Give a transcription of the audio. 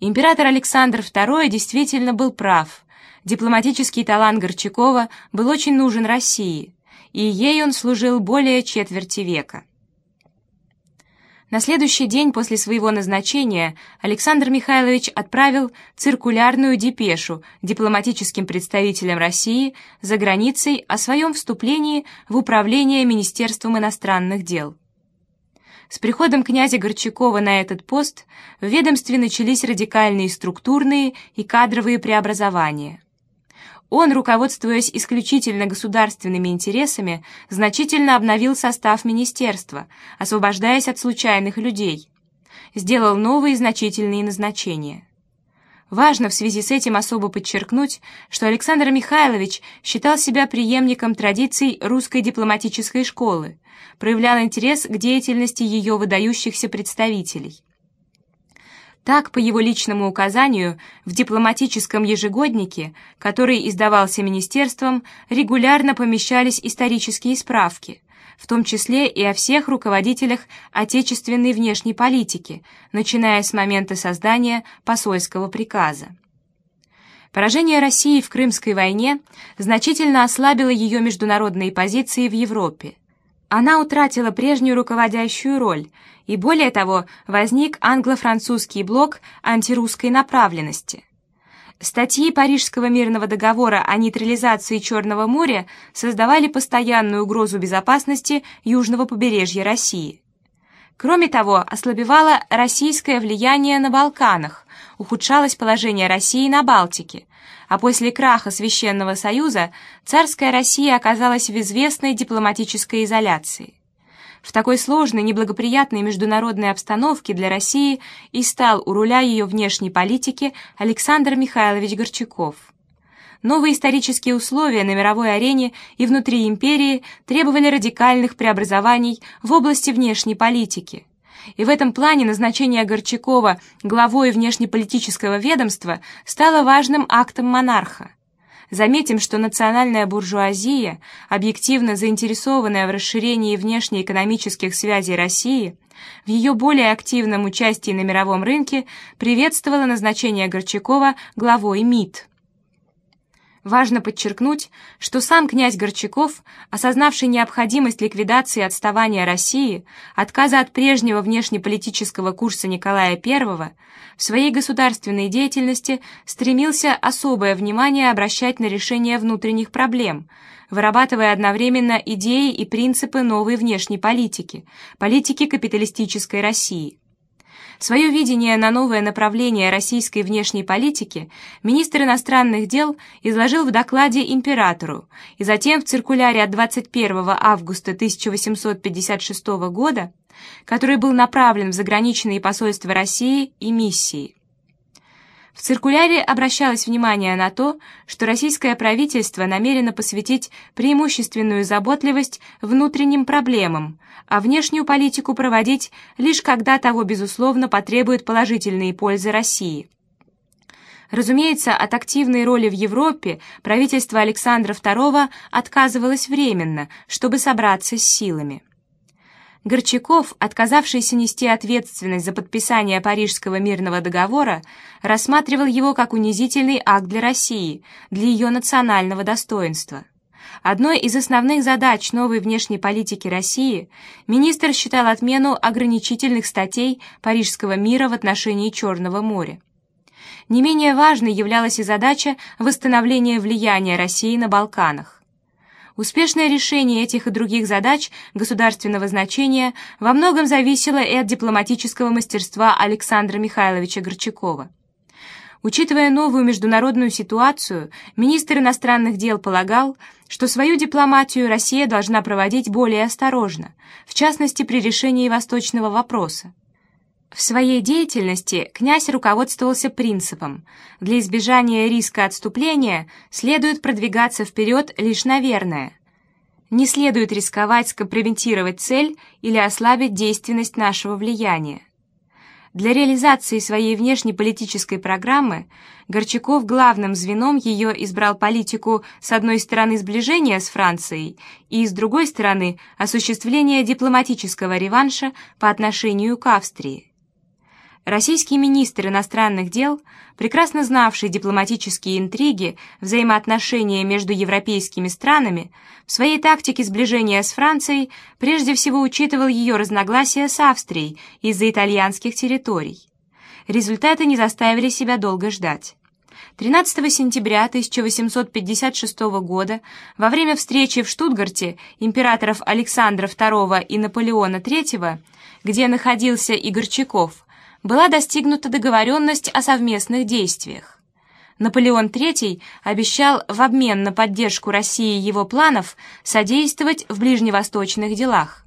Император Александр II действительно был прав. Дипломатический талант Горчакова был очень нужен России, и ей он служил более четверти века. На следующий день после своего назначения Александр Михайлович отправил циркулярную депешу дипломатическим представителям России за границей о своем вступлении в управление Министерством иностранных дел. С приходом князя Горчакова на этот пост в ведомстве начались радикальные структурные и кадровые преобразования – он, руководствуясь исключительно государственными интересами, значительно обновил состав министерства, освобождаясь от случайных людей. Сделал новые значительные назначения. Важно в связи с этим особо подчеркнуть, что Александр Михайлович считал себя преемником традиций русской дипломатической школы, проявлял интерес к деятельности ее выдающихся представителей. Так, по его личному указанию, в дипломатическом ежегоднике, который издавался министерством, регулярно помещались исторические справки, в том числе и о всех руководителях отечественной внешней политики, начиная с момента создания посольского приказа. Поражение России в Крымской войне значительно ослабило ее международные позиции в Европе. Она утратила прежнюю руководящую роль и более того, возник англо-французский блок антирусской направленности. Статьи Парижского мирного договора о нейтрализации Черного моря создавали постоянную угрозу безопасности южного побережья России. Кроме того, ослабевало российское влияние на Балканах, ухудшалось положение России на Балтике, а после краха Священного Союза царская Россия оказалась в известной дипломатической изоляции. В такой сложной, неблагоприятной международной обстановке для России и стал у руля ее внешней политики Александр Михайлович Горчаков. Новые исторические условия на мировой арене и внутри империи требовали радикальных преобразований в области внешней политики. И в этом плане назначение Горчакова главой внешнеполитического ведомства стало важным актом монарха. Заметим, что национальная буржуазия, объективно заинтересованная в расширении внешнеэкономических связей России, в ее более активном участии на мировом рынке приветствовала назначение Горчакова главой МИД. Важно подчеркнуть, что сам князь Горчаков, осознавший необходимость ликвидации отставания России, отказа от прежнего внешнеполитического курса Николая I, в своей государственной деятельности стремился особое внимание обращать на решение внутренних проблем, вырабатывая одновременно идеи и принципы новой внешней политики, политики капиталистической России. Свое видение на новое направление российской внешней политики министр иностранных дел изложил в докладе императору и затем в циркуляре от 21 августа 1856 года, который был направлен в заграничные посольства России и миссии. В циркуляре обращалось внимание на то, что российское правительство намерено посвятить преимущественную заботливость внутренним проблемам, а внешнюю политику проводить лишь когда того, безусловно, потребует положительные пользы России. Разумеется, от активной роли в Европе правительство Александра II отказывалось временно, чтобы собраться с силами. Горчаков, отказавшийся нести ответственность за подписание Парижского мирного договора, рассматривал его как унизительный акт для России, для ее национального достоинства. Одной из основных задач новой внешней политики России министр считал отмену ограничительных статей Парижского мира в отношении Черного моря. Не менее важной являлась и задача восстановления влияния России на Балканах. Успешное решение этих и других задач государственного значения во многом зависело и от дипломатического мастерства Александра Михайловича Горчакова. Учитывая новую международную ситуацию, министр иностранных дел полагал, что свою дипломатию Россия должна проводить более осторожно, в частности при решении восточного вопроса. В своей деятельности князь руководствовался принципом «для избежания риска отступления следует продвигаться вперед лишь наверное». Не следует рисковать скомпрометировать цель или ослабить действенность нашего влияния. Для реализации своей внешнеполитической программы Горчаков главным звеном ее избрал политику с одной стороны сближения с Францией и с другой стороны осуществления дипломатического реванша по отношению к Австрии. Российский министр иностранных дел, прекрасно знавший дипломатические интриги, взаимоотношения между европейскими странами, в своей тактике сближения с Францией прежде всего учитывал ее разногласия с Австрией из-за итальянских территорий. Результаты не заставили себя долго ждать. 13 сентября 1856 года во время встречи в Штутгарте императоров Александра II и Наполеона III, где находился и Горчаков, была достигнута договоренность о совместных действиях. Наполеон III обещал в обмен на поддержку России его планов содействовать в ближневосточных делах.